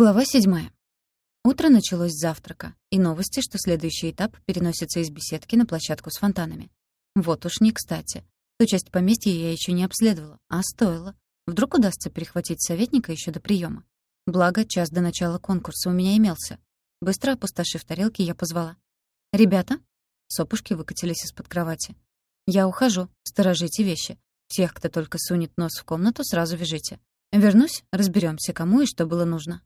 Глава седьмая. Утро началось с завтрака, и новости, что следующий этап переносится из беседки на площадку с фонтанами. Вот уж не кстати. Ту часть поместья я еще не обследовала, а стоило. Вдруг удастся перехватить советника еще до приема. Благо, час до начала конкурса у меня имелся. Быстро опустошив тарелки, я позвала. «Ребята?» Сопушки выкатились из-под кровати. «Я ухожу. Сторожите вещи. Всех, кто только сунет нос в комнату, сразу вяжите. Вернусь, разберемся, кому и что было нужно».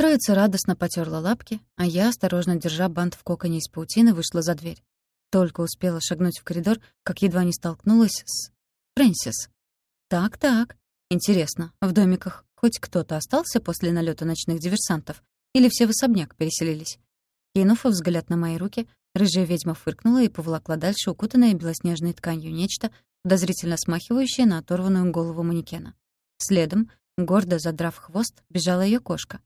Троица радостно потерла лапки, а я, осторожно держа бант в коконе из паутины, вышла за дверь. Только успела шагнуть в коридор, как едва не столкнулась с... Фрэнсис. Так-так. Интересно, в домиках хоть кто-то остался после налета ночных диверсантов? Или все в особняк переселились? Кинув взгляд на мои руки, рыжая ведьма фыркнула и поволокла дальше укутанная белоснежной тканью нечто, подозрительно смахивающее на оторванную голову манекена. Следом, гордо задрав хвост, бежала ее кошка.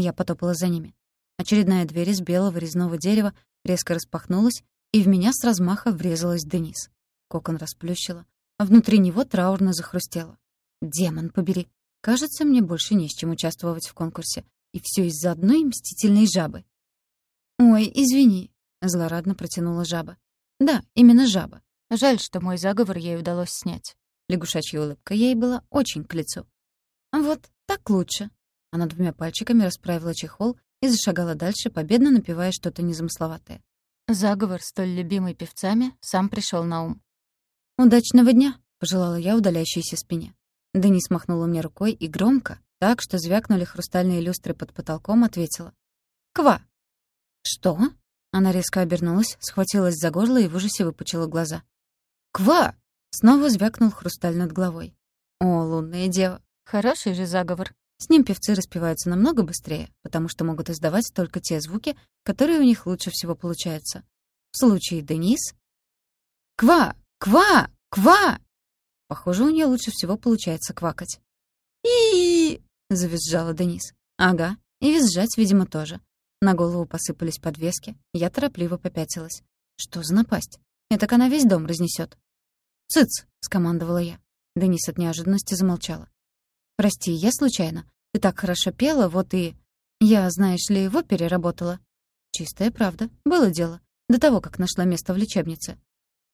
Я потопала за ними. Очередная дверь из белого резного дерева резко распахнулась, и в меня с размаха врезалась Денис. Кокон расплющила, а внутри него траурно захрустело. «Демон побери! Кажется, мне больше не с чем участвовать в конкурсе. И все из-за одной мстительной жабы». «Ой, извини», — злорадно протянула жаба. «Да, именно жаба. Жаль, что мой заговор ей удалось снять». Лягушачья улыбка ей была очень к лицу. «Вот, так лучше», она двумя пальчиками расправила чехол и зашагала дальше, победно напевая что-то незамысловатое. Заговор, столь любимый певцами, сам пришел на ум. «Удачного дня!» — пожелала я удаляющейся спине. Денис махнула мне рукой и громко, так что звякнули хрустальные люстры под потолком, ответила. «Ква!» «Что?» Она резко обернулась, схватилась за горло и в ужасе выпучила глаза. «Ква!» — снова звякнул хрусталь над головой. «О, лунная дева! Хороший же заговор!» С ним певцы распеваются намного быстрее, потому что могут издавать только те звуки, которые у них лучше всего получаются. В случае Денис... «Ква! Ква! Ква!» Похоже, у нее лучше всего получается квакать. и завизжала Денис. «Ага, и визжать, видимо, тоже». На голову посыпались подвески, я торопливо попятилась. «Что за напасть? Этак она весь дом разнесет. «Цыц!» — скомандовала я. Денис от неожиданности замолчала. «Прости, я случайно. Ты так хорошо пела, вот и... Я, знаешь ли, в опере работала». «Чистая правда. Было дело. До того, как нашла место в лечебнице».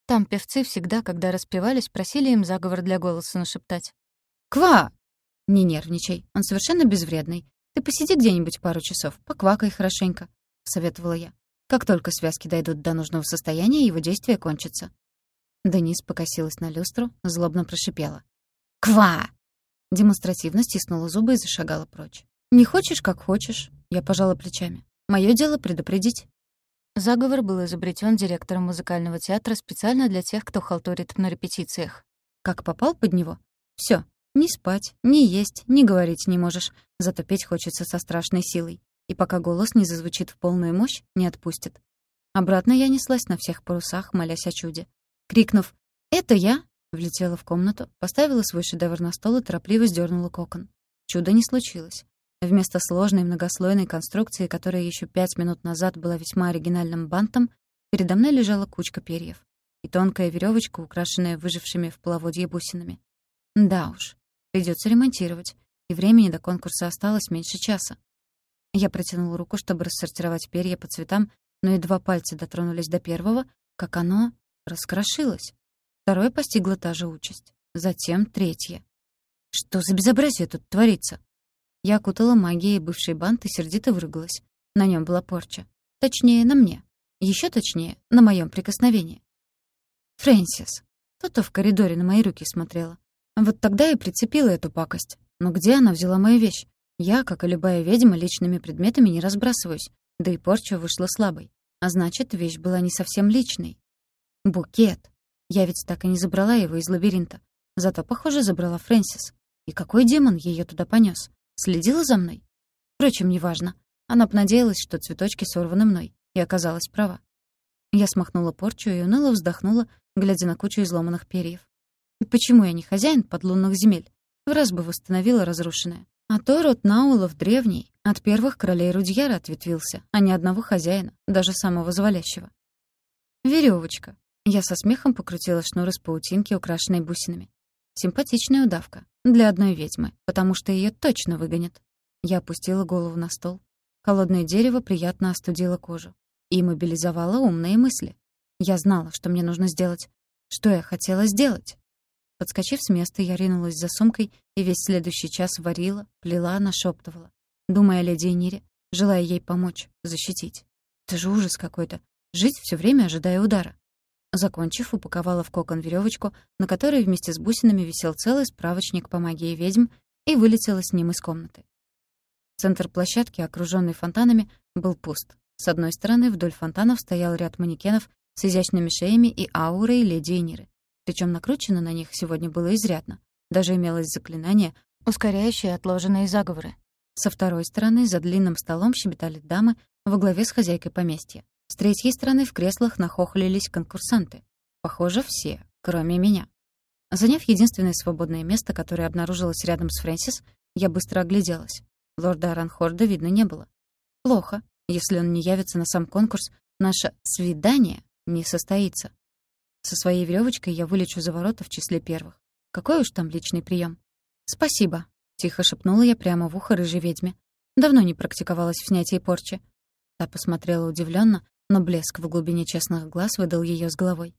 Там певцы всегда, когда распевались, просили им заговор для голоса нашептать. «Ква!» «Не нервничай. Он совершенно безвредный. Ты посиди где-нибудь пару часов, поквакай хорошенько», — советовала я. «Как только связки дойдут до нужного состояния, его действие кончится». Денис покосилась на люстру, злобно прошипела. «Ква!» Демонстративно стиснула зубы и зашагала прочь. «Не хочешь, как хочешь», — я пожала плечами. «Моё дело предупредить». Заговор был изобретен директором музыкального театра специально для тех, кто халтурит на репетициях. Как попал под него? Всё. Ни спать, ни есть, ни говорить не можешь. Зато петь хочется со страшной силой. И пока голос не зазвучит в полную мощь, не отпустит. Обратно я неслась на всех парусах, молясь о чуде. Крикнув «Это я!», Влетела в комнату, поставила свой шедевр на стол и торопливо сдернула кокон. Чудо не случилось. Вместо сложной многослойной конструкции, которая еще пять минут назад была весьма оригинальным бантом, передо мной лежала кучка перьев и тонкая веревочка, украшенная выжившими в половодье бусинами. Да уж, придется ремонтировать, и времени до конкурса осталось меньше часа. Я протянула руку, чтобы рассортировать перья по цветам, но едва пальцы дотронулись до первого, как оно раскрошилось. Второе постигла та же участь. Затем третье. Что за безобразие тут творится? Я окутала магией бывший бант и сердито выругалась. На нем была порча. Точнее, на мне. Еще точнее, на моем прикосновении. Фрэнсис. То-то в коридоре на мои руки смотрела. Вот тогда и прицепила эту пакость. Но где она взяла мою вещь? Я, как и любая ведьма, личными предметами не разбрасываюсь. Да и порча вышла слабой. А значит, вещь была не совсем личной. Букет. Я ведь так и не забрала его из лабиринта. Зато, похоже, забрала Фрэнсис. И какой демон ее туда понес? Следила за мной? Впрочем, неважно. Она понадеялась, что цветочки сорваны мной, и оказалась права. Я смахнула порчу и уныло вздохнула, глядя на кучу изломанных перьев. И почему я не хозяин подлунных земель? В раз бы восстановила разрушенное. А то род Наулов древний, от первых королей Рудьяра ответвился, а ни одного хозяина, даже самого завалящего. Веревочка, я со смехом покрутила шнур из паутинки, украшенной бусинами. Симпатичная удавка. Для одной ведьмы, потому что ее точно выгонят. Я опустила голову на стол. Холодное дерево приятно остудило кожу и мобилизовало умные мысли. Я знала, что мне нужно сделать. Что я хотела сделать? Подскочив с места, я ринулась за сумкой и весь следующий час варила, плела, нашептывала. Думая о леди Энире, желая ей помочь, защитить. Это же ужас какой-то. Жить все время, ожидая удара. Закончив, упаковала в кокон веревочку, на которой вместе с бусинами висел целый справочник по магии ведьм, и вылетела с ним из комнаты. Центр площадки, окруженный фонтанами, был пуст. С одной стороны вдоль фонтанов стоял ряд манекенов с изящными шеями и аурой леди Эниры. Причем накручено на них сегодня было изрядно. Даже имелось заклинание, ускоряющее отложенные заговоры. Со второй стороны за длинным столом щебетали дамы во главе с хозяйкой поместья. С третьей стороны в креслах нахохлились конкурсанты. Похоже, все, кроме меня. Заняв единственное свободное место, которое обнаружилось рядом с Фрэнсис, я быстро огляделась. Лорда Аранхорда видно не было. Плохо. Если он не явится на сам конкурс, наше «свидание» не состоится. Со своей веревочкой я вылечу за ворота в числе первых. Какой уж там личный прием. «Спасибо», — тихо шепнула я прямо в ухо рыжей ведьме. Давно не практиковалась в снятии порчи. Та посмотрела удивленно, но блеск в глубине честных глаз выдал ее с головой.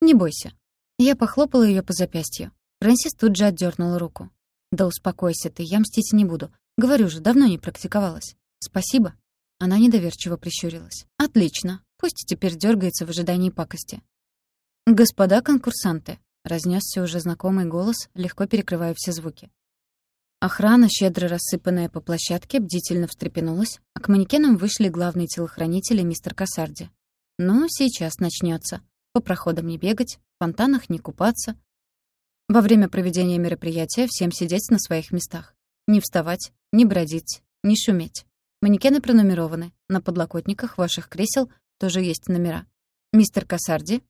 «Не бойся». Я похлопала ее по запястью. Фрэнсис тут же отдернула руку. «Да успокойся ты, я мстить не буду. Говорю же, давно не практиковалась. Спасибо». Она недоверчиво прищурилась. «Отлично. Пусть теперь дергается в ожидании пакости». «Господа конкурсанты», — разнесся уже знакомый голос, легко перекрывая все звуки. Охрана, щедро рассыпанная по площадке, бдительно встрепенулась, а к манекенам вышли главный телохранитель и мистер Кассарди. «Ну, сейчас начнется. По проходам не бегать, в фонтанах не купаться. Во время проведения мероприятия всем сидеть на своих местах. Не вставать, не бродить, не шуметь. Манекены пронумерованы. На подлокотниках ваших кресел тоже есть номера. Мистер Кассарди?»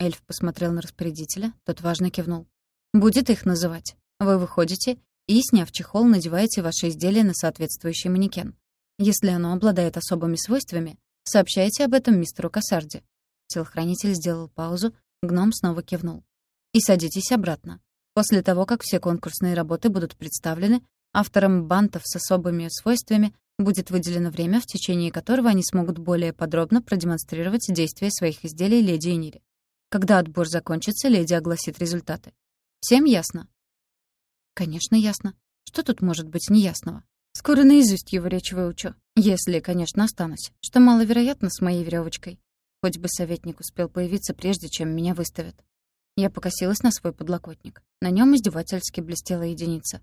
Эльф посмотрел на распорядителя, тот важно кивнул. «Будет их называть. Вы выходите и, сняв чехол, надеваете ваше изделие на соответствующий манекен. Если оно обладает особыми свойствами, сообщайте об этом мистеру Кассарди. Телохранитель сделал паузу, гном снова кивнул. И садитесь обратно. После того, как все конкурсные работы будут представлены, авторам бантов с особыми свойствами будет выделено время, в течение которого они смогут более подробно продемонстрировать действия своих изделий леди Энире. Когда отбор закончится, леди огласит результаты. Всем ясно? Конечно, ясно. Что тут может быть неясного? Скоро наизусть его речь выучу. Если, конечно, останусь. Что маловероятно с моей веревочкой. Хоть бы советник успел появиться, прежде чем меня выставят. Я покосилась на свой подлокотник. На нем издевательски блестела единица.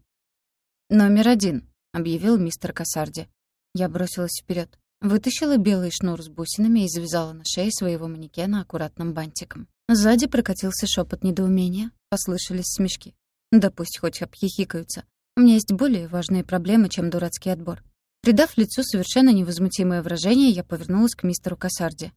«Номер один», — объявил мистер Кассарди. Я бросилась вперед, Вытащила белый шнур с бусинами и завязала на шее своего манекена аккуратным бантиком. Сзади прокатился шепот недоумения, послышались смешки. Да пусть хоть обхихикаются. У меня есть более важные проблемы, чем дурацкий отбор. Придав лицу совершенно невозмутимое выражение, я повернулась к мистеру Кассарди.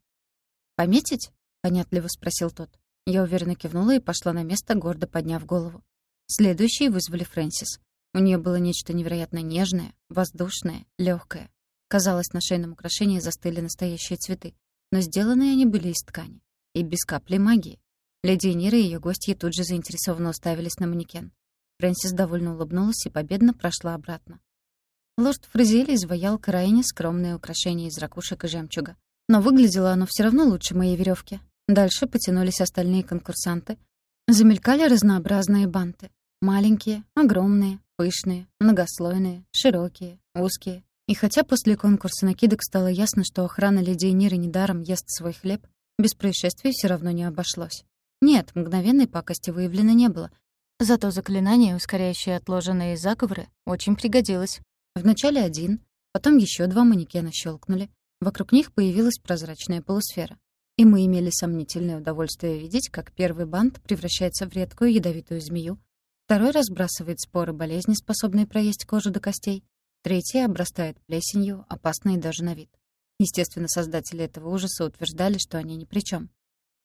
«Пометить?» — понятливо спросил тот. Я уверенно кивнула и пошла на место, гордо подняв голову. Следующие вызвали Фрэнсис. У нее было нечто невероятно нежное, воздушное, легкое. Казалось, на шейном украшении застыли настоящие цветы, но сделаны они были из ткани. И без капли магии. Леди Нира и ее гостья тут же заинтересованно уставились на манекен. Фрэнсис довольно улыбнулась и победно прошла обратно. Лорд Фразиэль изваял крайне скромное украшение из ракушек и жемчуга. Но выглядело оно все равно лучше моей веревки. Дальше потянулись остальные конкурсанты. Замелькали разнообразные банты. Маленькие, огромные, пышные, многослойные, широкие, узкие. И хотя после конкурса накидок стало ясно, что охрана леди Ниры недаром ест свой хлеб, без происшествий все равно не обошлось. Нет, мгновенной пакости выявлено не было. Зато заклинание, ускоряющее отложенные заговоры, очень пригодилось. Вначале один, потом еще два манекена щелкнули. Вокруг них появилась прозрачная полусфера. И мы имели сомнительное удовольствие видеть, как первый бант превращается в редкую ядовитую змею, второй разбрасывает споры болезни, способные проесть кожу до костей, третий обрастает плесенью, опасной даже на вид. Естественно, создатели этого ужаса утверждали, что они ни при чем.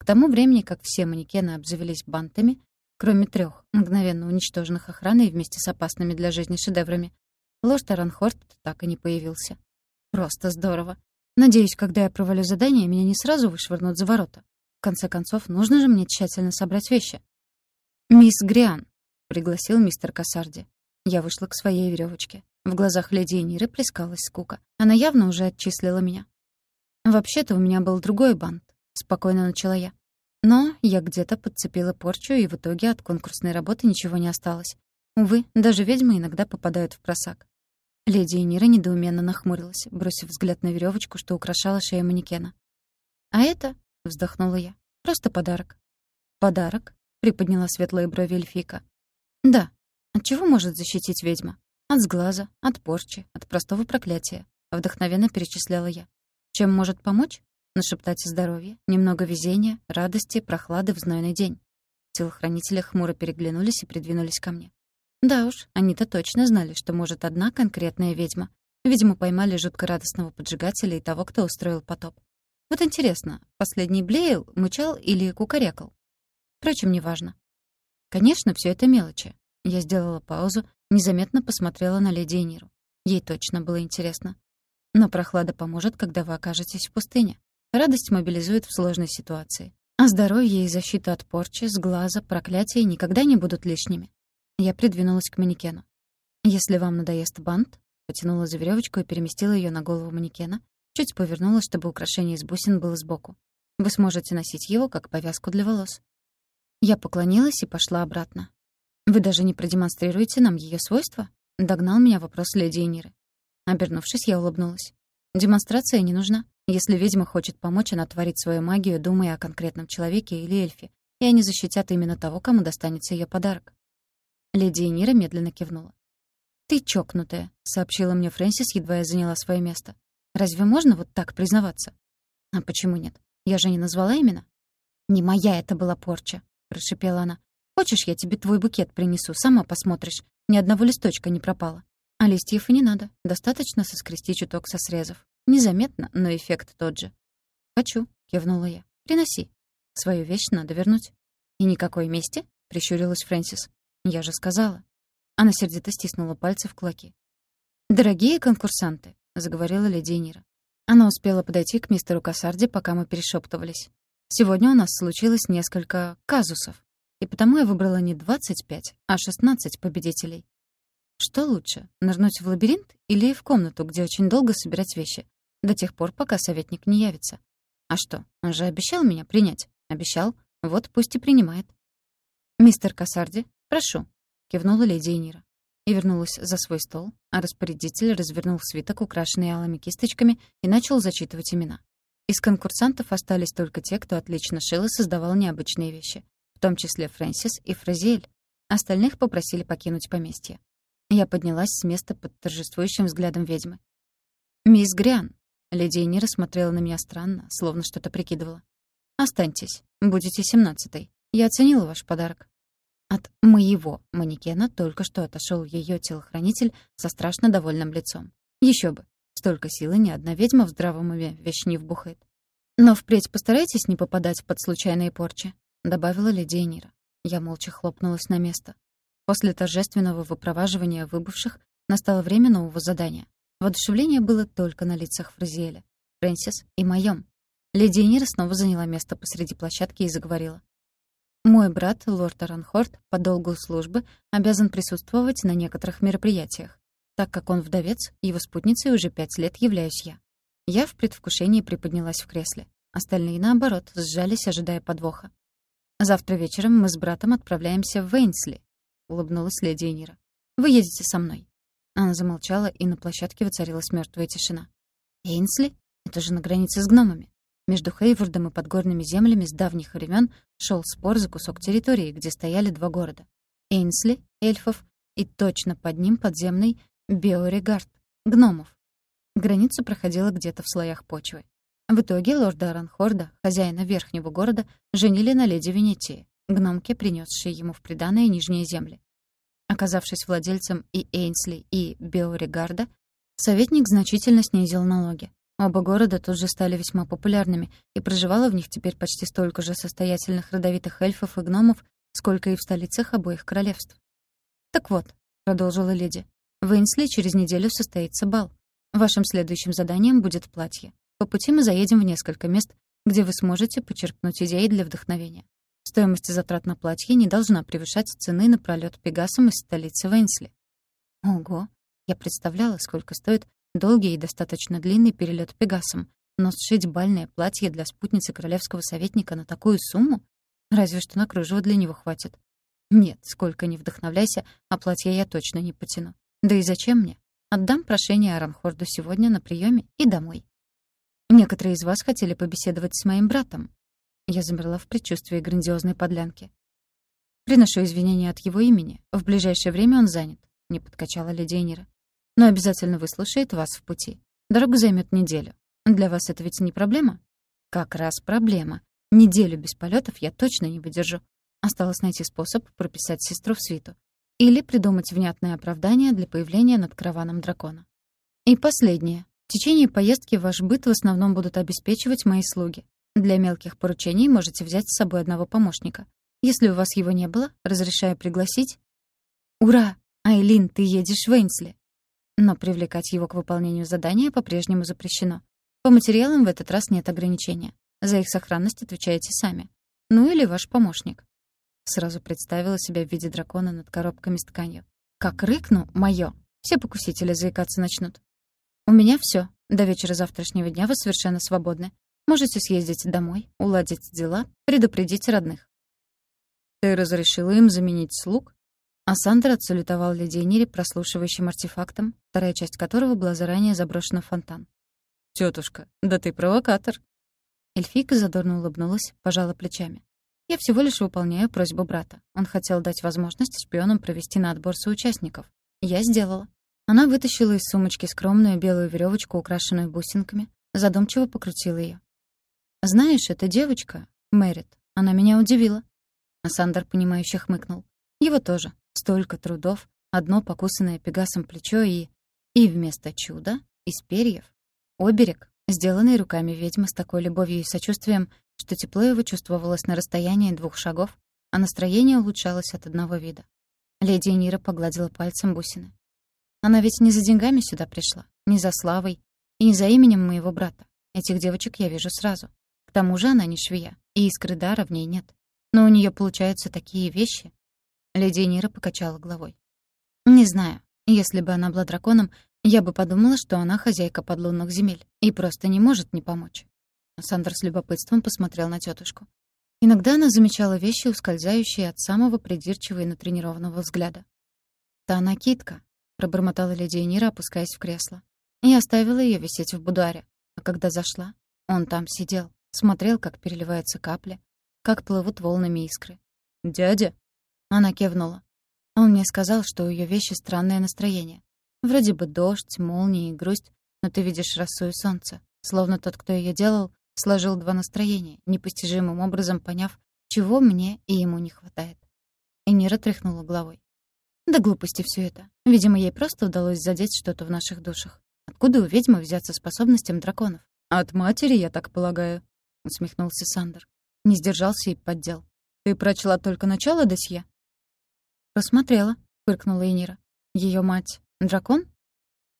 К тому времени, как все манекены обзавелись бантами, кроме трех, мгновенно уничтоженных охраной вместе с опасными для жизни шедеврами, лорд Аранхорт так и не появился. Просто здорово. Надеюсь, когда я провалю задание, меня не сразу вышвырнут за ворота. В конце концов, нужно же мне тщательно собрать вещи. «Мисс Гриан», — пригласил мистер Кассарди. Я вышла к своей веревочке. В глазах леди Ниры плескалась скука. Она явно уже отчислила меня. «Вообще-то у меня был другой бант», — спокойно начала я. Но я где-то подцепила порчу, и в итоге от конкурсной работы ничего не осталось. Увы, даже ведьмы иногда попадают в просак. Леди Нира недоуменно нахмурилась, бросив взгляд на веревочку, что украшала шею манекена. «А это?» — вздохнула я. «Просто подарок». «Подарок?» — приподняла светлые брови эльфийка. «Да. От чего может защитить ведьма? От сглаза, от порчи, от простого проклятия», — вдохновенно перечисляла я. «Чем может помочь? Нашептать здоровье, немного везения, радости, прохлады в знойный день». Телохранители хмуро переглянулись и придвинулись ко мне. Да уж, они-то точно знали, что может одна конкретная ведьма. Видимо, поймали жутко радостного поджигателя и того, кто устроил потоп. Вот интересно, последний блеял, мычал или кукарекал? Впрочем, неважно. Конечно, все это мелочи. Я сделала паузу, незаметно посмотрела на леди Эниру. Ей точно было интересно. Но прохлада поможет, когда вы окажетесь в пустыне. Радость мобилизует в сложной ситуации. А здоровье и защита от порчи, сглаза, проклятия никогда не будут лишними. Я придвинулась к манекену. «Если вам надоест бант», потянула за веревочку и переместила ее на голову манекена, чуть повернула, чтобы украшение из бусин было сбоку. Вы сможете носить его как повязку для волос. Я поклонилась и пошла обратно. «Вы даже не продемонстрируете нам ее свойства?» — догнал меня вопрос леди Эниры. Обернувшись, я улыбнулась. «Демонстрация не нужна. Если ведьма хочет помочь, она творит свою магию, думая о конкретном человеке или эльфе, и они защитят именно того, кому достанется ее подарок. Леди Энира медленно кивнула. «Ты чокнутая», — сообщила мне Фрэнсис, едва я заняла свое место. «Разве можно вот так признаваться?» «А почему нет? Я же не назвала именно». «Не моя это была порча», — прошипела она. «Хочешь, я тебе твой букет принесу, сама посмотришь. Ни одного листочка не пропало. А листьев и не надо. Достаточно соскрести чуток со срезов. Незаметно, но эффект тот же». «Хочу», — кивнула я. «Приноси. Свою вещь надо вернуть». «И никакой мести?» — прищурилась Фрэнсис. «Я же сказала». Она сердито стиснула пальцы в кулаки. «Дорогие конкурсанты», — заговорила леди Нира. Она успела подойти к мистеру Кассарди, пока мы перешептывались. «Сегодня у нас случилось несколько казусов, и потому я выбрала не 25, а 16 победителей. Что лучше, нырнуть в лабиринт или в комнату, где очень долго собирать вещи, до тех пор, пока советник не явится? А что, он же обещал меня принять. Обещал, вот пусть и принимает. «Мистер Кассарди, «Прошу», — кивнула леди Энира. И вернулась за свой стол, а распорядитель развернул свиток, украшенный алыми кисточками, и начал зачитывать имена. Из конкурсантов остались только те, кто отлично шил и создавал необычные вещи, в том числе Фрэнсис и Фразиэль. Остальных попросили покинуть поместье. Я поднялась с места под торжествующим взглядом ведьмы. «Мисс Гриан», — леди Энира смотрела на меня странно, словно что-то прикидывала. «Останьтесь, будете семнадцатой. Я оценила ваш подарок». От моего манекена только что отошел ее телохранитель со страшно довольным лицом. Еще бы, столько силы ни одна ведьма в здравом уме вещь не вбухает. «Но впредь постарайтесь не попадать под случайные порчи», — добавила леди Энира. Я молча хлопнулась на место. После торжественного выпроваживания выбывших настало время нового задания. Воодушевление было только на лицах Фразиэля, Фрэнсис и моем. Леди Энира снова заняла место посреди площадки и заговорила. Мой брат, лорд Аранхорд, по долгу службы обязан присутствовать на некоторых мероприятиях. Так как он вдовец, его спутницей уже пять лет являюсь я. Я в предвкушении приподнялась в кресле. Остальные, наоборот, сжались, ожидая подвоха. «Завтра вечером мы с братом отправляемся в Вейнсли», — улыбнулась леди Энира. «Вы едете со мной». Она замолчала, и на площадке воцарилась мертвая тишина. «Эйнсли? Это же на границе с гномами. Между Хейвордом и подгорными землями с давних времен шел спор за кусок территории, где стояли два города. Эйнсли, эльфов, и точно под ним подземный Биорегард, гномов. Граница проходила где-то в слоях почвы. В итоге лорда Аранхорда, хозяина верхнего города, женили на леди Венетии, гномке, принесшей ему в приданое нижние земли. Оказавшись владельцем и Эйнсли, и Биорегарда, советник значительно снизил налоги. Оба города тут же стали весьма популярными, и проживало в них теперь почти столько же состоятельных родовитых эльфов и гномов, сколько и в столицах обоих королевств. «Так вот», — продолжила леди, — «в Эйнсли через неделю состоится бал. Вашим следующим заданием будет платье. По пути мы заедем в несколько мест, где вы сможете почерпнуть идеи для вдохновения. Стоимость затрат на платье не должна превышать цены на пролет Пегасом из столицы Вейнсли». «Ого! Я представляла, сколько стоит долгий и достаточно длинный перелет Пегасом, но сшить бальное платье для спутницы королевского советника на такую сумму? Разве что на кружево для него хватит. Нет, сколько ни вдохновляйся, а платье я точно не потяну. Да и зачем мне? Отдам прошение Аранхорду сегодня на приеме и домой. Некоторые из вас хотели побеседовать с моим братом. Я замерла в предчувствии грандиозной подлянки. Приношу извинения от его имени. В ближайшее время он занят, не подкачала леди Энира. Но обязательно выслушает вас в пути. Дорога займет неделю. Для вас это ведь не проблема? Как раз проблема. Неделю без полетов я точно не выдержу. Осталось найти способ прописать сестру в свиту. Или придумать внятное оправдание для появления над караваном дракона. И последнее. В течение поездки ваш быт в основном будут обеспечивать мои слуги. Для мелких поручений можете взять с собой одного помощника. Если у вас его не было, разрешаю пригласить. Ура! Айлин, ты едешь в Эйнсли. Но привлекать его к выполнению задания по-прежнему запрещено. По материалам в этот раз нет ограничения. За их сохранность отвечаете сами. Ну или ваш помощник. Сразу представила себя в виде дракона над коробками с тканью. Как рыкну «моё», все покусители заикаться начнут. «У меня всё. До вечера завтрашнего дня вы совершенно свободны. Можете съездить домой, уладить дела, предупредить родных». «Ты разрешила им заменить слуг?» А Сандер отсалютовал леди Энире прослушивающим артефактом, вторая часть которого была заранее заброшена в фонтан. «Тётушка, да ты провокатор!» Эльфийка задорно улыбнулась, пожала плечами. Я всего лишь выполняю просьбу брата. Он хотел дать возможность шпионам провести на отбор соучастников. Я сделала. Она вытащила из сумочки скромную белую веревочку, украшенную бусинками, задумчиво покрутила ее. «Знаешь, эта девочка, Мэрит, она меня удивила». А Сандер, понимающе хмыкнул. «Его тоже. Столько трудов, одно покусанное пегасом плечо и... И вместо чуда из перьев. Оберег, сделанный руками ведьмы с такой любовью и сочувствием, что тепло его чувствовалось на расстоянии двух шагов, а настроение улучшалось от одного вида. Леди Нира погладила пальцем бусины. Она ведь не за деньгами сюда пришла, не за славой и не за именем моего брата. Этих девочек я вижу сразу. Тому же она не швея, и искры дара в ней нет. Но у нее получаются такие вещи. Леди Нира покачала головой. Не знаю. Если бы она была драконом, я бы подумала, что она хозяйка подлунных земель и просто не может не помочь. Сандер с любопытством посмотрел на тетушку. Иногда она замечала вещи, ускользающие от самого придирчивого и натренированного взгляда. «Та накидка», — пробормотала леди Энира, опускаясь в кресло. Я оставила ее висеть в будуаре. А когда зашла, он там сидел, смотрел, как переливаются капли, как плывут волнами искры. «Дядя?» Она кивнула. Он мне сказал, что у ее вещи странное настроение. Вроде бы дождь, молнии и грусть, но ты видишь росу и солнце. Словно тот, кто ее делал, сложил два настроения, непостижимым образом поняв, чего мне и ему не хватает. И Нира тряхнула головой. Да глупости все это. Видимо, ей просто удалось задеть что-то в наших душах. Откуда у ведьмы взяться способностям драконов? От матери, я так полагаю, усмехнулся Сандер. Не сдержался и поддел. Ты прочла только начало досье? Посмотрела, фыркнула Энира. Ее мать дракон?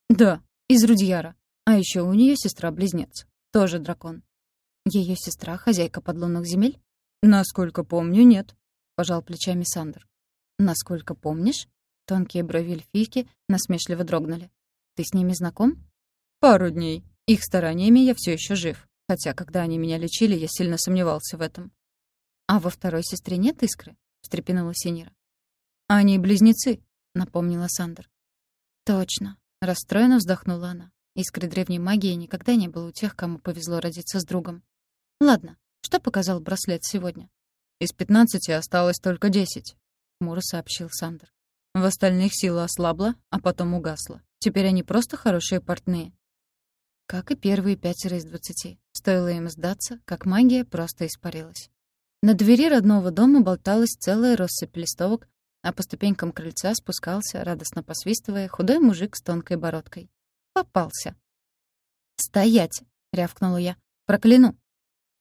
Да, из Рудьяра. А еще у нее сестра-близнец. Тоже дракон. Ее сестра — хозяйка подлунных земель? Насколько помню, нет, — пожал плечами Сандер. Насколько помнишь? Тонкие брови эльфийки насмешливо дрогнули. Ты с ними знаком? Пару дней. Их стараниями я все еще жив. Хотя, когда они меня лечили, я сильно сомневался в этом. А во второй сестре нет искры? встрепенулась Синира. Они близнецы, напомнила Сандер. Точно. Расстроенно вздохнула она. Искры древней магии никогда не было у тех, кому повезло родиться с другом. Ладно, что показал браслет сегодня? Из пятнадцати осталось только десять, хмуро сообщил Сандер. В остальных сила ослабла, а потом угасла. Теперь они просто хорошие портные. Как и первые пятеро из двадцати. Стоило им сдаться, как магия просто испарилась. На двери родного дома болталась целая россыпь листовок, а по ступенькам крыльца спускался, радостно посвистывая, худой мужик с тонкой бородкой. Попался. «Стоять!» — рявкнула я. «Прокляну!»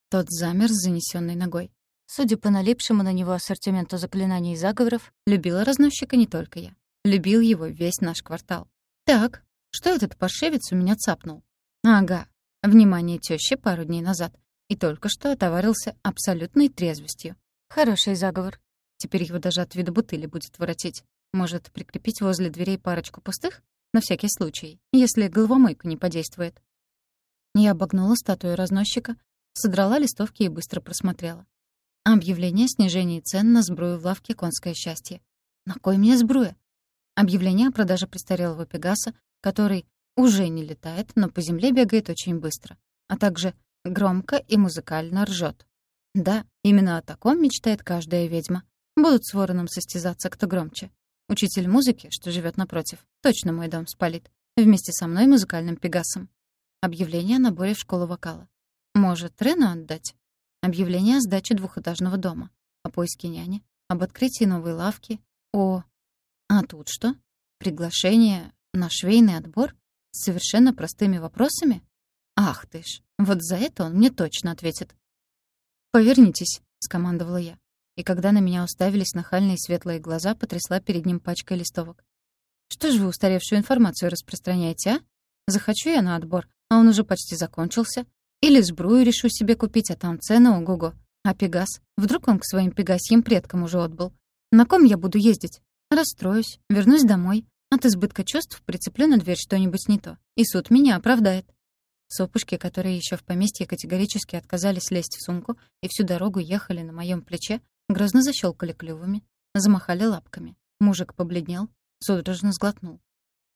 Тот замер с занесенной ногой. Судя по налипшему на него ассортименту заклинаний и заговоров, любила разносчика не только я. Любил его весь наш квартал. Так, что этот паршивец у меня цапнул? Ага, внимание тещи пару дней назад. И только что отоварился абсолютной трезвостью. Хороший заговор. Теперь его даже от вида бутыли будет воротить. Может, прикрепить возле дверей парочку пустых? на всякий случай, если головомойка не подействует. Я обогнула статую разносчика, содрала листовки и быстро просмотрела. Объявление о снижении цен на сбрую в лавке «Конское счастье». На кой мне сбруя? Объявление о продаже престарелого Пегаса, который уже не летает, но по земле бегает очень быстро, а также громко и музыкально ржет. Да, именно о таком мечтает каждая ведьма. Будут с вороном состязаться, кто громче. Учитель музыки, что живет напротив, точно мой дом спалит. Вместе со мной музыкальным пегасом. Объявление о наборе в школу вокала. Может, Рену отдать? Объявление о сдаче двухэтажного дома. О поиске няни. Об открытии новой лавки. О... А тут что? Приглашение на швейный отбор? Совершенно простыми вопросами? Ах ты ж, вот за это он мне точно ответит. «Повернитесь», — скомандовала я и когда на меня уставились нахальные светлые глаза, потрясла перед ним пачкой листовок. «Что же вы устаревшую информацию распространяете, а? Захочу я на отбор, а он уже почти закончился. Или сбрую решу себе купить, а там цены ого-го. А Пегас? Вдруг он к своим пегасьим предкам уже отбыл? На ком я буду ездить? Расстроюсь, вернусь домой. От избытка чувств прицеплю на дверь что-нибудь не то. И суд меня оправдает. Сопушки, которые еще в поместье категорически отказались лезть в сумку и всю дорогу ехали на моем плече, Грозно защелкали клювами, замахали лапками. Мужик побледнел, судорожно сглотнул.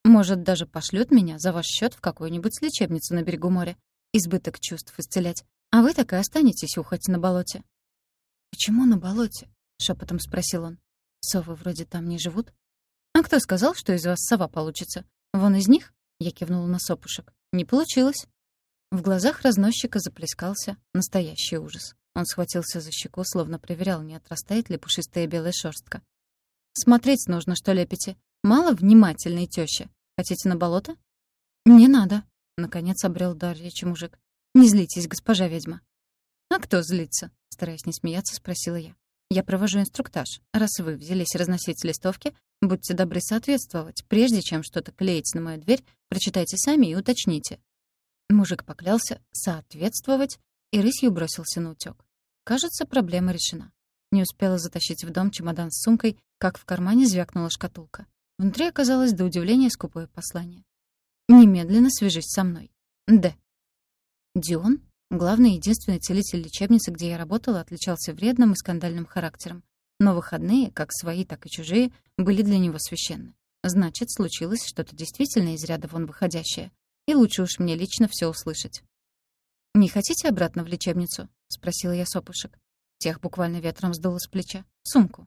«Может, даже пошлют меня за ваш счет в какую-нибудь лечебницу на берегу моря? Избыток чувств исцелять. А вы так и останетесь ухать на болоте». «Почему на болоте?» — шепотом спросил он. «Совы вроде там не живут?» «А кто сказал, что из вас сова получится? Вон из них?» — я кивнула на сопушек. «Не получилось». В глазах разносчика заплескался настоящий ужас. Он схватился за щеку, словно проверял, не отрастает ли пушистая белая шерстка. «Смотреть нужно, что лепите. Мало внимательной тёще. Хотите на болото?» «Не надо», — наконец обрел дар речи мужик. «Не злитесь, госпожа ведьма». «А кто злится?» — стараясь не смеяться, спросила я. «Я провожу инструктаж. Раз вы взялись разносить листовки, будьте добры соответствовать. Прежде чем что-то клеить на мою дверь, прочитайте сами и уточните». Мужик поклялся соответствовать и рысью бросился на утёк. Кажется, проблема решена. Не успела затащить в дом чемодан с сумкой, как в кармане звякнула шкатулка. Внутри оказалось до удивления скупое послание. «Немедленно свяжись со мной. Д». Дион, главный и единственный целитель лечебницы, где я работала, отличался вредным и скандальным характером. Но выходные, как свои, так и чужие, были для него священны. Значит, случилось что-то действительно из ряда вон выходящее. И лучше уж мне лично все услышать. «Не хотите обратно в лечебницу?» — спросила я сопушек. Тех буквально ветром сдуло с плеча. «Сумку».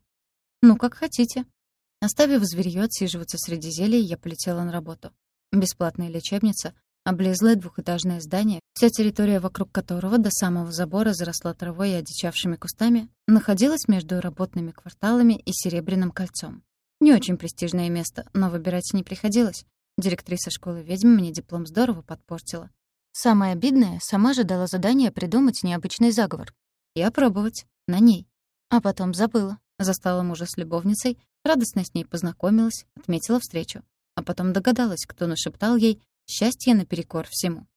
«Ну, как хотите». Оставив зверьё отсиживаться среди зелий, я полетела на работу. Бесплатная лечебница, облезлое двухэтажное здание, вся территория вокруг которого до самого забора заросла травой и одичавшими кустами, находилась между работными кварталами и Серебряным кольцом. Не очень престижное место, но выбирать не приходилось. Директриса школы ведьм мне диплом здорово подпортила. Самое обидное, сама же дала задание придумать необычный заговор. И опробовать. На ней. А потом забыла. Застала мужа с любовницей, радостно с ней познакомилась, отметила встречу. А потом догадалась, кто нашептал ей «счастье наперекор всему».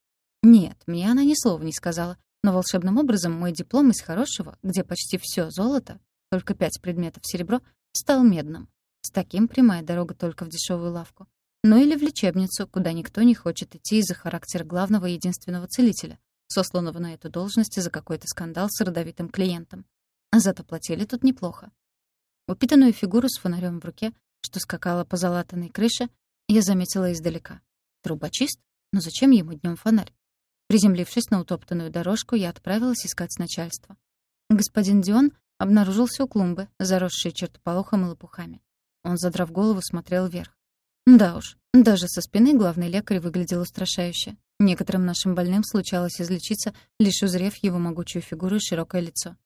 Нет, мне она ни слова не сказала, но волшебным образом мой диплом из хорошего, где почти все золото, только пять предметов серебро, стал медным. С таким прямая дорога только в дешевую лавку. Ну или в лечебницу, куда никто не хочет идти из-за характера главного единственного целителя, сосланного на эту должность за какой-то скандал с родовитым клиентом. Зато платили тут неплохо. Упитанную фигуру с фонарем в руке, что скакала по залатанной крыше, я заметила издалека. Трубочист? Но зачем ему днем фонарь? Приземлившись на утоптанную дорожку, я отправилась искать начальство. Господин Дион обнаружился у клумбы, заросшей чертополохом и лопухами. Он, задрав голову, смотрел вверх. Да уж, даже со спины главный лекарь выглядел устрашающе. Некоторым нашим больным случалось излечиться, лишь узрев его могучую фигуру и широкое лицо.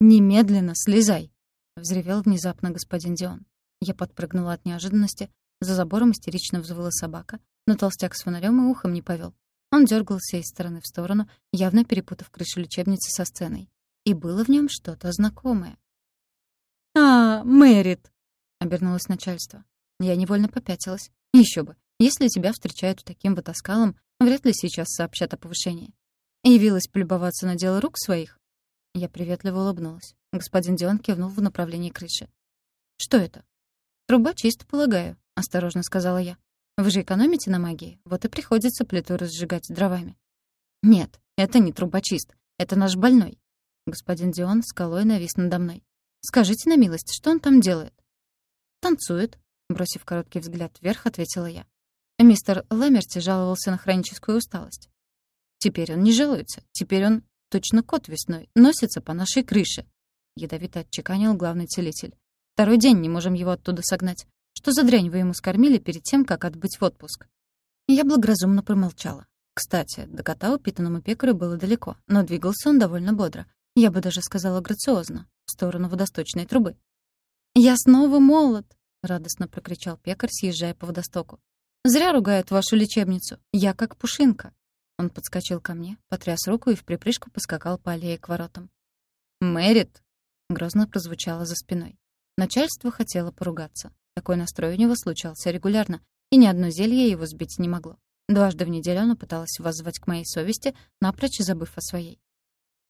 «Немедленно слезай!» — взревел внезапно господин Дион. Я подпрыгнула от неожиданности. За забором истерично взвыла собака, но толстяк с фонарем и ухом не повел. Он дергался из стороны в сторону, явно перепутав крышу лечебницы со сценой. И было в нем что-то знакомое. «А, Мэрит!» — обернулось начальство. Я невольно попятилась. Еще бы. Если тебя встречают таким вот оскалом, вряд ли сейчас сообщат о повышении. Явилась полюбоваться на дело рук своих? Я приветливо улыбнулась. Господин Дион кивнул в направлении крыши. «Что это?» «Труба чисто, полагаю», — осторожно сказала я. Вы же экономите на магии, вот и приходится плиту разжигать дровами». «Нет, это не трубочист, это наш больной». Господин Дион скалой навис надо мной. «Скажите на милость, что он там делает?» «Танцует», — бросив короткий взгляд вверх, ответила я. Мистер Лэмерти жаловался на хроническую усталость. Теперь он не жалуется, теперь он, точно кот весной, носится по нашей крыше. Ядовито отчеканил главный целитель. Второй день не можем его оттуда согнать. Что за дрянь вы ему скормили перед тем, как отбыть в отпуск? Я благоразумно промолчала. Кстати, до кота упитанному пекарю было далеко, но двигался он довольно бодро. Я бы даже сказала грациозно, в сторону водосточной трубы. «Я снова молод!» — радостно прокричал пекарь, съезжая по водостоку. «Зря ругают вашу лечебницу. Я как пушинка». Он подскочил ко мне, потряс руку и в припрыжку поскакал по аллее к воротам. «Мэрит!» — грозно прозвучало за спиной. Начальство хотело поругаться. Такой настрой у него случался регулярно, и ни одно зелье его сбить не могло. Дважды в неделю оно пыталось воззвать к моей совести, напрочь забыв о своей.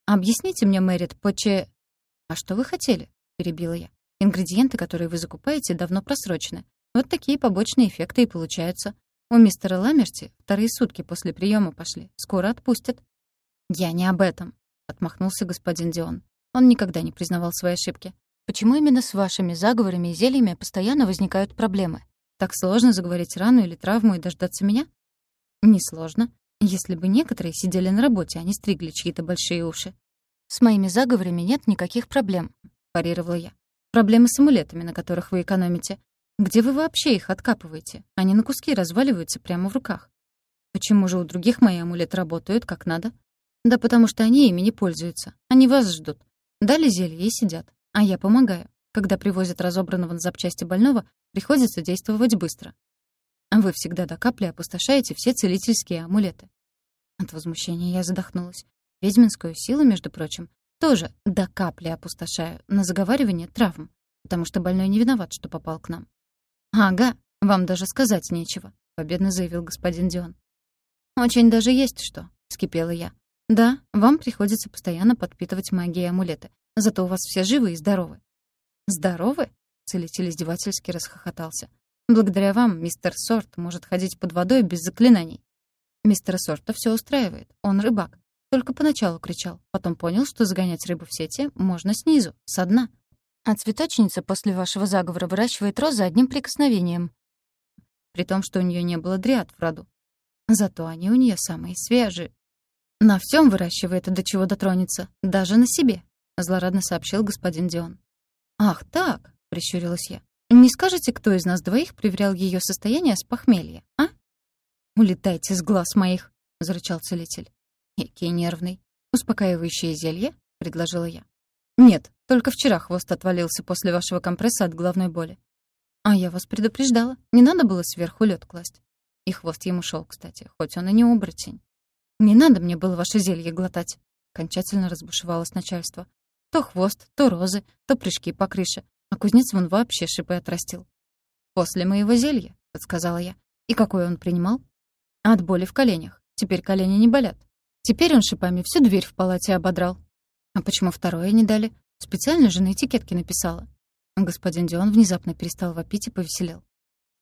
«Объясните мне, Мэрит, поче...» «А что вы хотели?» — перебила я. «Ингредиенты, которые вы закупаете, давно просрочены. Вот такие побочные эффекты и получаются. У мистера Ламерти вторые сутки после приема пошли. Скоро отпустят». «Я не об этом», — отмахнулся господин Дион. Он никогда не признавал свои ошибки. Почему именно с вашими заговорами и зельями постоянно возникают проблемы? Так сложно заговорить рану или травму и дождаться меня? Несложно. Если бы некоторые сидели на работе, а не стригли чьи-то большие уши. С моими заговорами нет никаких проблем, парировала я. Проблемы с амулетами, на которых вы экономите. Где вы вообще их откапываете? Они на куски разваливаются прямо в руках. Почему же у других мои амулеты работают как надо? Да потому что они ими не пользуются. Они вас ждут. Дали зелье и сидят. А я помогаю. Когда привозят разобранного на запчасти больного, приходится действовать быстро. Вы всегда до капли опустошаете все целительские амулеты. От возмущения я задохнулась. Ведьминскую силу, между прочим, тоже до капли опустошаю на заговаривание травм, потому что больной не виноват, что попал к нам. «Ага, вам даже сказать нечего», — победно заявил господин Дион. «Очень даже есть что», — скипела я. «Да, вам приходится постоянно подпитывать магией амулеты, Зато у вас все живы и здоровы». «Здоровы?» — целитель издевательски расхохотался. «Благодаря вам мистер Сорт может ходить под водой без заклинаний». Мистера Сорта все устраивает. Он рыбак. Только поначалу кричал. Потом понял, что загонять рыбу в сети можно снизу, со дна. А цветочница после вашего заговора выращивает розы одним прикосновением. При том, что у нее не было дриад в роду. Зато они у нее самые свежие. На всем выращивает, до чего дотронется. Даже на себе. — злорадно сообщил господин Дион. «Ах, так!» — прищурилась я. «Не скажете, кто из нас двоих проверял ее состояние с похмелья, а?» «Улетайте с глаз моих!» — зарычал целитель. «Який нервный. Успокаивающее зелье?» — предложила я. «Нет, только вчера хвост отвалился после вашего компресса от головной боли». «А я вас предупреждала. Не надо было сверху лед класть». И хвост ему шел, кстати, хоть он и не оборотень. «Не надо мне было ваше зелье глотать», — окончательно разбушевалось начальство. То хвост, то розы, то прыжки по крыше. А кузнец вон вообще шипы отрастил. «После моего зелья», — подсказала я. «И какой он принимал?» «От боли в коленях. Теперь колени не болят. Теперь он шипами всю дверь в палате ободрал». «А почему второе не дали? Специально же на этикетке написала». Господин Дион внезапно перестал вопить и повеселел.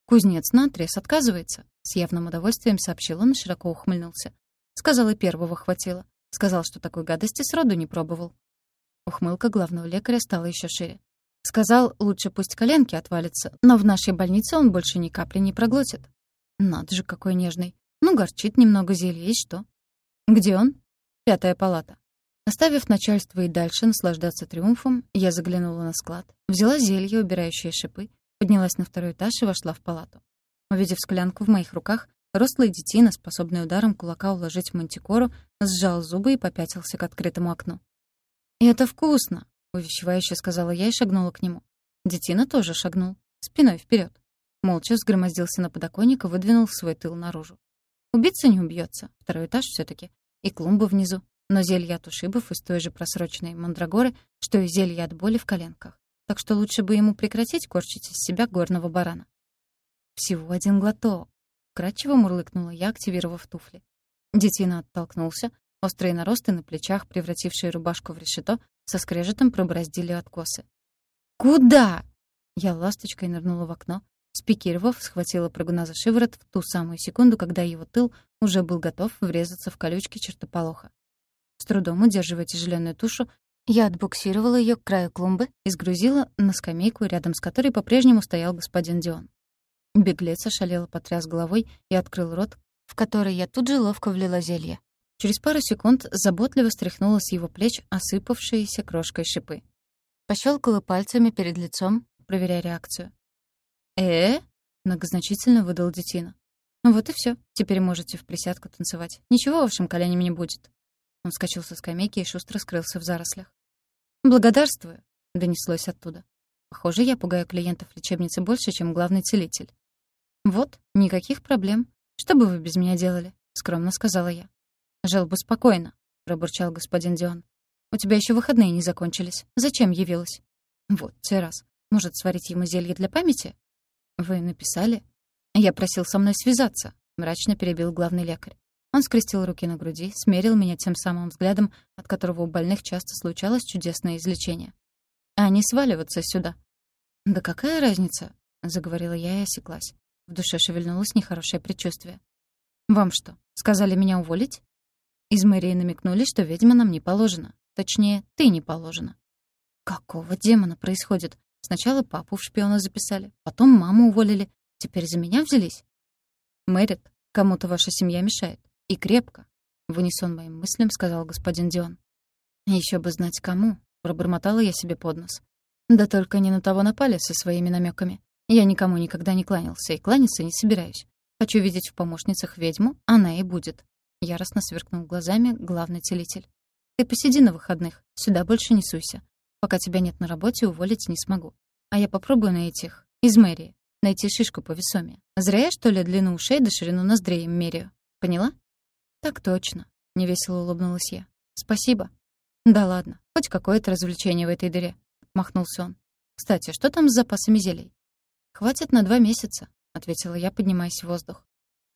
«Кузнец наотрез отказывается», — с явным удовольствием сообщил он и широко ухмыльнулся. Сказал, и первого хватило. Сказал, что такой гадости сроду не пробовал. Ухмылка главного лекаря стала еще шире. Сказал, лучше пусть коленки отвалятся, но в нашей больнице он больше ни капли не проглотит. Надо же, какой нежный. Ну, горчит немного зелья, и что? Где он? Пятая палата. Оставив начальство и дальше наслаждаться триумфом, я заглянула на склад, взяла зелье, убирающее шипы, поднялась на второй этаж и вошла в палату. Увидев склянку в моих руках, рослый детина, способный ударом кулака уложить мантикору, сжал зубы и попятился к открытому окну. «Это вкусно!» — увещевающе сказала я и шагнула к нему. Детина тоже шагнул, спиной вперед. Молча сгромоздился на подоконник и выдвинул свой тыл наружу. Убиться не убьется, второй этаж все таки и клумба внизу, но зелье от ушибов из той же просроченной мандрагоры, что и зелье от боли в коленках. Так что лучше бы ему прекратить корчить из себя горного барана. «Всего один глоток», — кратчево мурлыкнула я, активировав туфли. Детина оттолкнулся, Острые наросты на плечах, превратившие рубашку в решето, со скрежетом пробороздили откосы. «Куда?» Я ласточкой нырнула в окно, Спикировав, схватила прыгуна за шиворот в ту самую секунду, когда его тыл уже был готов врезаться в колючки чертополоха. С трудом удерживая тяжеленную тушу, я отбуксировала ее к краю клумбы и сгрузила на скамейку, рядом с которой по-прежнему стоял господин Дион. Беглец ошалело потряс головой и открыл рот, в который я тут же ловко влила зелье. Через пару секунд заботливо стряхнула с его плеч осыпавшиеся крошкой шипы. Пощелкала пальцами перед лицом, проверяя реакцию. э многозначительно выдал детина. «Вот и все. Теперь можете в присядку танцевать. Ничего вашим коленям не будет». Он вскочил со скамейки и шустро скрылся в зарослях. «Благодарствую», — донеслось оттуда. «Похоже, я пугаю клиентов лечебницы больше, чем главный целитель». «Вот, никаких проблем. Что бы вы без меня делали?» — скромно сказала я. «Жил бы спокойно», — пробурчал господин Дион. «У тебя еще выходные не закончились. Зачем явилась?» «Вот, те раз. Может, сварить ему зелье для памяти?» «Вы написали?» «Я просил со мной связаться», — мрачно перебил главный лекарь. Он скрестил руки на груди, смерил меня тем самым взглядом, от которого у больных часто случалось чудесное излечение. «А не сваливаться сюда!» «Да какая разница?» — заговорила я и осеклась. В душе шевельнулось нехорошее предчувствие. «Вам что, сказали меня уволить?» Из мэрии намекнули, что ведьма нам не положена. Точнее, ты не положена. Какого демона происходит? Сначала папу в шпиона записали, потом маму уволили. Теперь за меня взялись? Мэрит, кому-то ваша семья мешает. И крепко. В моим мыслям сказал господин Дион. Еще бы знать кому. Пробормотала я себе под нос. Да только не на того напали со своими намеками. Я никому никогда не кланялся и кланяться не собираюсь. Хочу видеть в помощницах ведьму, она и будет. Яростно сверкнул глазами главный целитель. «Ты посиди на выходных, сюда больше не суйся. Пока тебя нет на работе, уволить не смогу. А я попробую на этих, из мэрии, найти шишку по весоме. Зря я, что ли, длину ушей до ширину ноздрей им меряю. Поняла?» «Так точно», — невесело улыбнулась я. «Спасибо». «Да ладно, хоть какое-то развлечение в этой дыре», — махнулся он. «Кстати, что там с запасами зелий?» «Хватит на два месяца», — ответила я, поднимаясь в воздух.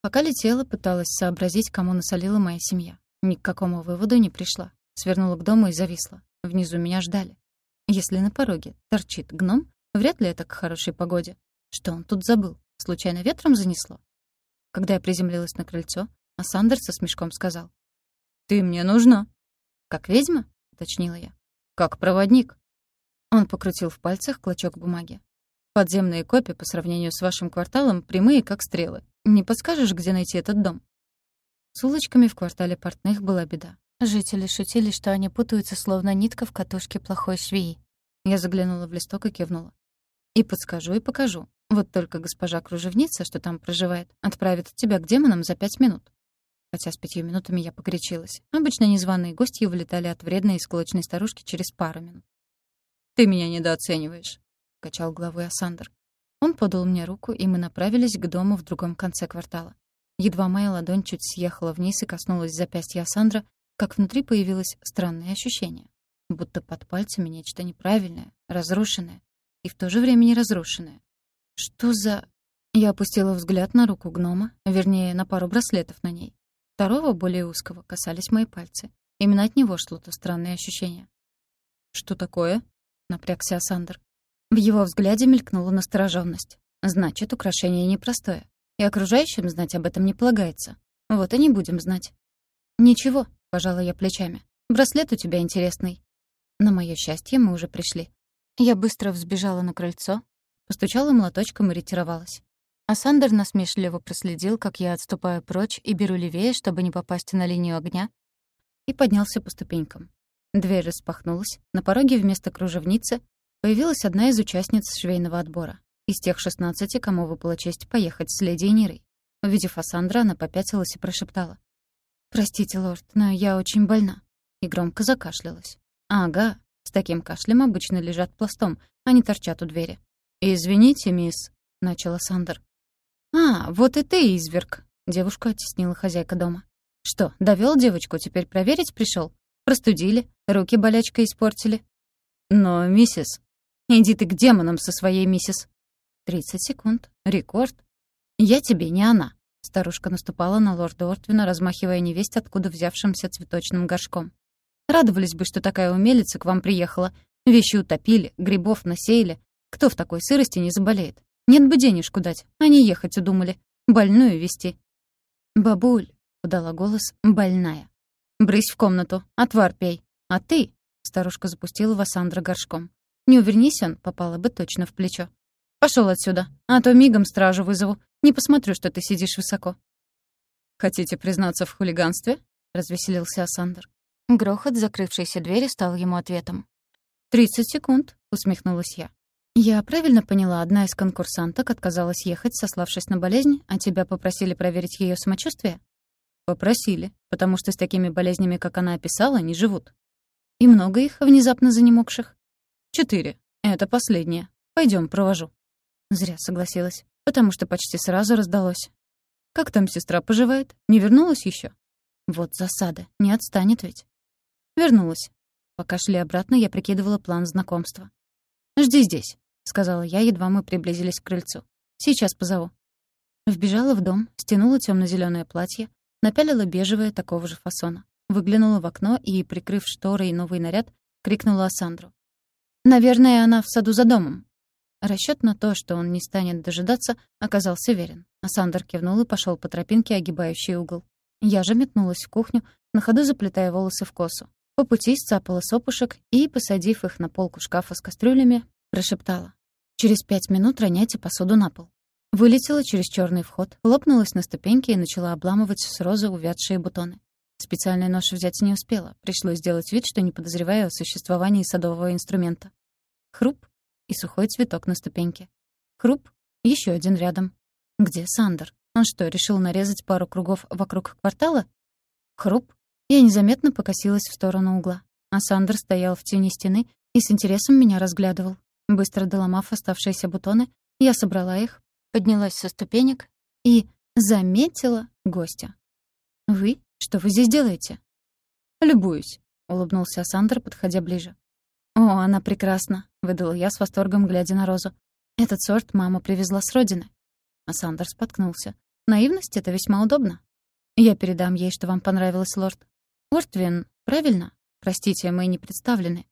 Пока летела, пыталась сообразить, кому насолила моя семья. Ни к какому выводу не пришла. Свернула к дому и зависла. Внизу меня ждали. Если на пороге торчит гном, вряд ли это к хорошей погоде. Что он тут забыл? Случайно ветром занесло? Когда я приземлилась на крыльцо, а Сандер со смешком сказал. «Ты мне нужна». «Как ведьма?» — уточнила я. «Как проводник». Он покрутил в пальцах клочок бумаги. «Подземные копии по сравнению с вашим кварталом прямые, как стрелы. Не подскажешь, где найти этот дом?» С улочками в квартале портных была беда. Жители шутили, что они путаются, словно нитка в катушке плохой швеи. Я заглянула в листок и кивнула. «И подскажу, и покажу. Вот только госпожа кружевница, что там проживает, отправит тебя к демонам за пять минут». Хотя с пятью минутами я погорячилась. Обычно незваные гости вылетали от вредной и сколочной старушки через пару минут. «Ты меня недооцениваешь», — качал головой Асандр. Он подал мне руку, и мы направились к дому в другом конце квартала. Едва моя ладонь чуть съехала вниз и коснулась запястья Сандра, как внутри появилось странное ощущение. Будто под пальцами нечто неправильное, разрушенное, и в то же время не разрушенное. Что за... Я опустила взгляд на руку гнома, вернее, на пару браслетов на ней. Второго, более узкого, касались мои пальцы. Именно от него шло то странное ощущение. «Что такое?» — напрягся Сандр. В его взгляде мелькнула настороженность. Значит, украшение непростое. И окружающим знать об этом не полагается. Вот и не будем знать. «Ничего», — пожала я плечами. «Браслет у тебя интересный». На моё счастье мы уже пришли. Я быстро взбежала на крыльцо, постучала молоточком и ретировалась. А Сандер насмешливо проследил, как я отступаю прочь и беру левее, чтобы не попасть на линию огня, и поднялся по ступенькам. Дверь распахнулась. На пороге вместо кружевницы Появилась одна из участниц швейного отбора. Из тех шестнадцати, кому выпала честь поехать с леди Нирой. Увидев Асандра, она попятилась и прошептала. «Простите, лорд, но я очень больна». И громко закашлялась. «Ага, с таким кашлем обычно лежат пластом, а не торчат у двери». «Извините, мисс», — начала Сандер. «А, вот и ты, изверг», — девушку оттеснила хозяйка дома. «Что, довел девочку, теперь проверить пришел? Простудили, руки болячкой испортили?» «Но, миссис», Иди ты к демонам со своей миссис. Тридцать секунд. Рекорд. Я тебе не она. Старушка наступала на лорда Ортвина, размахивая невесть, откуда взявшимся цветочным горшком. Радовались бы, что такая умелица к вам приехала. Вещи утопили, грибов насеяли. Кто в такой сырости не заболеет? Нет бы денежку дать, не ехать удумали. Больную вести. «Бабуль», — подала голос, больная. «Брысь в комнату, отвар пей. А ты...» — старушка запустила Вассандра горшком. «Не увернись он, попала бы точно в плечо. Пошел отсюда, а то мигом стражу вызову. Не посмотрю, что ты сидишь высоко». «Хотите признаться в хулиганстве?» — развеселился Асандр. Грохот закрывшейся двери стал ему ответом. «Тридцать секунд», — усмехнулась я. «Я правильно поняла, одна из конкурсанток отказалась ехать, сославшись на болезнь, а тебя попросили проверить ее самочувствие?» «Попросили, потому что с такими болезнями, как она описала, не живут». «И много их, внезапно занемогших?» «Четыре. Это последняя. Пойдем, провожу». Зря согласилась, потому что почти сразу раздалось. «Как там сестра поживает? Не вернулась еще? Вот засада, не отстанет ведь. Вернулась. Пока шли обратно, я прикидывала план знакомства. «Жди здесь», — сказала я, едва мы приблизились к крыльцу. «Сейчас позову». Вбежала в дом, стянула темно зеленое платье, напялила бежевое такого же фасона. Выглянула в окно и, прикрыв шторой новый наряд, крикнула Асандру. «Наверное, она в саду за домом». Расчет на то, что он не станет дожидаться, оказался верен. Асандр кивнул и пошел по тропинке, огибающей угол. Я же метнулась в кухню, на ходу заплетая волосы в косу. По пути сцапала сопушек и, посадив их на полку шкафа с кастрюлями, прошептала. «Через пять минут роняйте посуду на пол». Вылетела через черный вход, лопнулась на ступеньке и начала обламывать с розы увядшие бутоны. Специальный нож взять не успела, пришлось сделать вид, что не подозреваю о существовании садового инструмента. Хруп и сухой цветок на ступеньке. Хруп, еще один рядом. Где Сандер? Он что, решил нарезать пару кругов вокруг квартала? Хруп. Я незаметно покосилась в сторону угла. А Сандер стоял в тени стены и с интересом меня разглядывал. Быстро доломав оставшиеся бутоны, я собрала их, поднялась со ступенек и заметила гостя. «Вы? Что вы здесь делаете?» «Любуюсь», — улыбнулся Сандер, подходя ближе. «О, она прекрасна», — выдала я с восторгом, глядя на розу. «Этот сорт мама привезла с родины». А Сандер споткнулся. Наивность — это весьма удобно. Я передам ей, что вам понравилось, лорд. Ортвин, правильно? Простите, мы не представлены.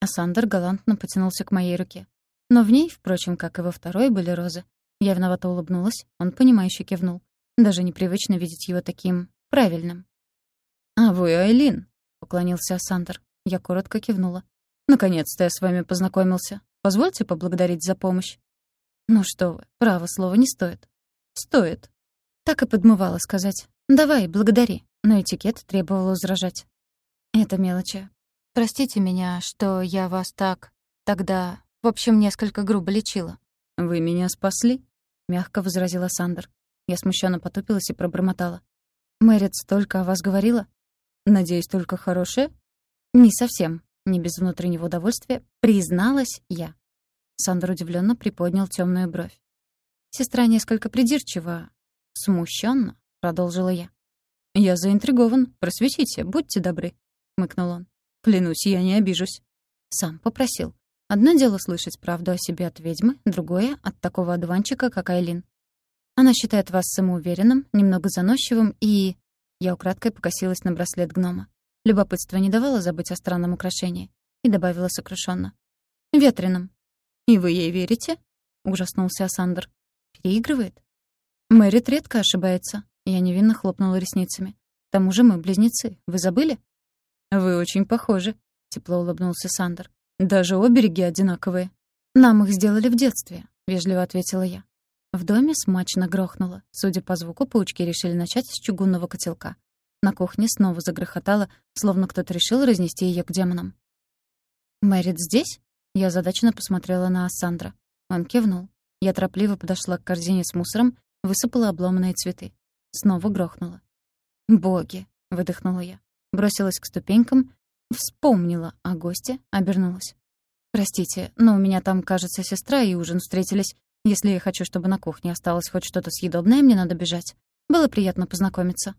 А Сандер галантно потянулся к моей руке. Но в ней, впрочем, как и во второй, были розы. Я виновато улыбнулась, он понимающе кивнул. Даже непривычно видеть его таким правильным. «А вы Айлин», — поклонился Сандер. Я коротко кивнула. «Наконец-то я с вами познакомился. Позвольте поблагодарить за помощь». «Ну что вы, право слово не стоит». «Стоит», так и подмывала сказать. «Давай, благодари». Но этикет требовал возражать. «Это мелочи. Простите меня, что я вас так... Тогда... В общем, несколько грубо лечила». «Вы меня спасли?» — мягко возразила Сандер. Я смущенно потупилась и пробормотала. «Мэрит столько о вас говорила?» «Надеюсь, только хорошее?» «Не совсем», — не без внутреннего удовольствия, призналась я. Сандер удивленно приподнял темную бровь. Сестра несколько придирчива, «Смущенно», — продолжила я. «Я заинтригован. Просветите, будьте добры», — мыкнул он. «Клянусь, я не обижусь». Сам попросил. Одно дело слышать правду о себе от ведьмы, другое — от такого одуванчика, как Айлин. Она считает вас самоуверенным, немного заносчивым и... Я украдкой покосилась на браслет гнома. Любопытство не давало забыть о странном украшении. И добавила сокрушенно: «Ветреным». «И вы ей верите?» — ужаснулся Асандр. «Переигрывает?» Мэрит редко ошибается. Я невинно хлопнула ресницами. К тому же мы близнецы. Вы забыли? Вы очень похожи, тепло улыбнулся Сандер. Даже обереги одинаковые. Нам их сделали в детстве, вежливо ответила я. В доме смачно грохнуло. Судя по звуку, паучки решили начать с чугунного котелка. На кухне снова загрохотало, словно кто-то решил разнести ее к демонам. «Мэрит здесь?» Я задачно посмотрела на Ассандра. Он кивнул. Я торопливо подошла к корзине с мусором Высыпала обломанные цветы. Снова грохнула. «Боги!» — выдохнула я. Бросилась к ступенькам, вспомнила о госте, обернулась. «Простите, но у меня там, кажется, сестра и ужин встретились. Если я хочу, чтобы на кухне осталось хоть что-то съедобное, мне надо бежать. Было приятно познакомиться».